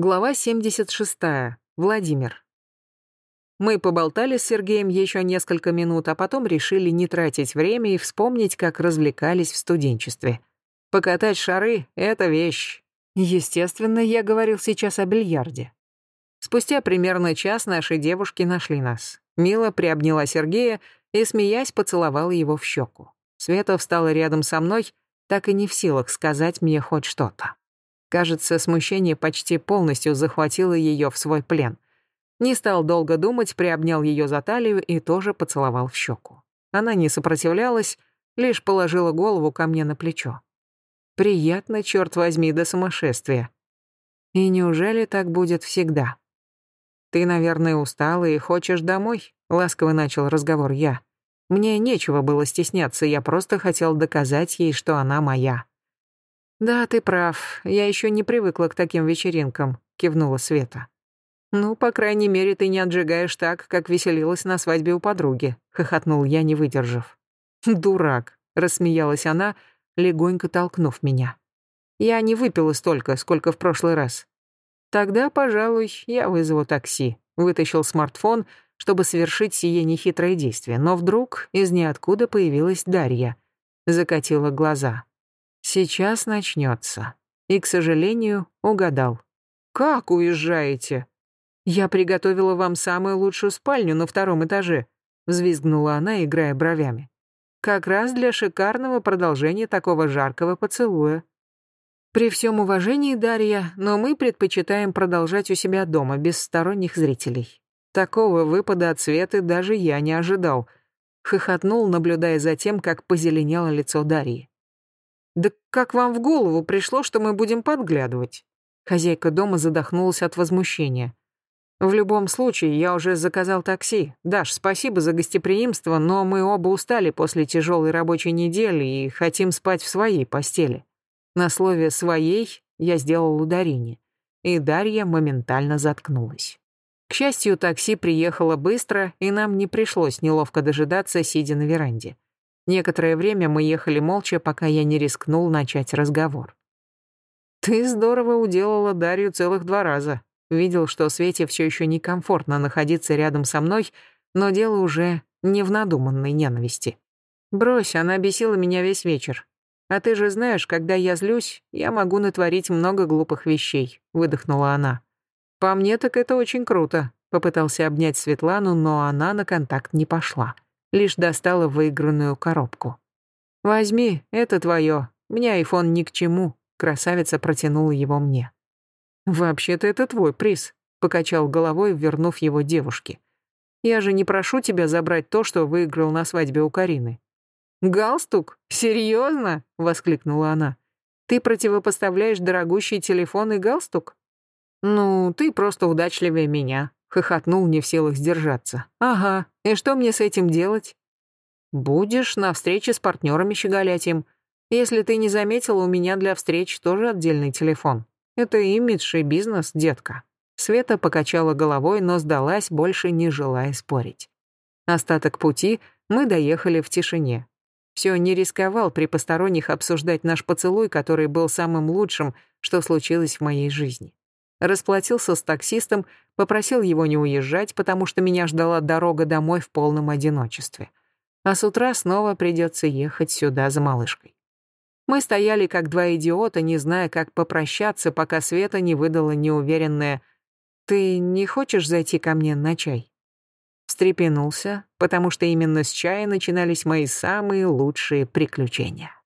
Глава 76. Владимир. Мы поболтали с Сергеем еще несколько минут, а потом решили не тратить время и вспомнить, как развлекались в студенчестве. Покатать шары — это вещь. Естественно, я говорил сейчас о бильярде. Спустя примерно час наши девушки нашли нас. Мила приобняла Сергея и, смеясь, поцеловала его в щеку. Света встала рядом со мной, так и не в силах сказать мне хоть что-то. Кажется, смущение почти полностью захватило ее в свой плен. Не стал долго думать, приобнял ее за талию и тоже поцеловал в щеку. Она не сопротивлялась, лишь положила голову ко мне на плечо. Приятно, черт возьми, до сумасшествия. И неужели так будет всегда? «Ты, наверное, устала и хочешь домой?» — ласково начал разговор я. Мне нечего было стесняться, я просто хотел доказать ей, что она моя. «Да, ты прав. Я еще не привыкла к таким вечеринкам», — кивнула Света. «Ну, по крайней мере, ты не отжигаешь так, как веселилась на свадьбе у подруги», — хохотнул я, не выдержав. «Дурак», — рассмеялась она, легонько толкнув меня. «Я не выпила столько, сколько в прошлый раз». «Тогда, пожалуй, я вызову такси», — вытащил смартфон, чтобы совершить сие нехитрое действие, но вдруг из ниоткуда появилась Дарья. Закатила глаза. Сейчас начнется. И, к сожалению, угадал. «Как уезжаете?» «Я приготовила вам самую лучшую спальню на втором этаже», взвизгнула она, играя бровями. «Как раз для шикарного продолжения такого жаркого поцелуя». «При всем уважении, Дарья, но мы предпочитаем продолжать у себя дома, без сторонних зрителей. Такого выпада от Светы даже я не ожидал», хохотнул, наблюдая за тем, как позеленело лицо Дарьи. «Да как вам в голову пришло, что мы будем подглядывать?» Хозяйка дома задохнулась от возмущения. «В любом случае, я уже заказал такси. Даш, спасибо за гостеприимство, но мы оба устали после тяжелой рабочей недели и хотим спать в своей постели». На слове «своей» я сделал ударение, и Дарья моментально заткнулась. К счастью, такси приехало быстро, и нам не пришлось неловко дожидаться, сидя на веранде. Некоторое время мы ехали молча, пока я не рискнул начать разговор. «Ты здорово уделала Дарью целых два раза. Видел, что Свете все еще некомфортно находиться рядом со мной, но дело уже не в надуманной ненависти. Брось, она бесила меня весь вечер. А ты же знаешь, когда я злюсь, я могу натворить много глупых вещей», — выдохнула она. «По мне так это очень круто», — попытался обнять Светлану, но она на контакт не пошла лишь достала выигранную коробку. «Возьми, это твое. Мне айфон ни к чему», — красавица протянула его мне. «Вообще-то это твой приз», — покачал головой, вернув его девушке. «Я же не прошу тебя забрать то, что выиграл на свадьбе у Карины». «Галстук? Серьезно?» — воскликнула она. «Ты противопоставляешь дорогущий телефон и галстук?» «Ну, ты просто удачливее меня», Хохотнул, не в силах сдержаться. «Ага, и что мне с этим делать?» «Будешь на встрече с партнерами щеголять им. Если ты не заметила, у меня для встреч тоже отдельный телефон. Это имидж и бизнес, детка». Света покачала головой, но сдалась, больше не желая спорить. Остаток пути мы доехали в тишине. Все не рисковал при посторонних обсуждать наш поцелуй, который был самым лучшим, что случилось в моей жизни. Расплатился с таксистом, попросил его не уезжать, потому что меня ждала дорога домой в полном одиночестве. А с утра снова придется ехать сюда за малышкой. Мы стояли как два идиота, не зная, как попрощаться, пока Света не выдала неуверенное «Ты не хочешь зайти ко мне на чай?» Встрепенулся, потому что именно с чая начинались мои самые лучшие приключения.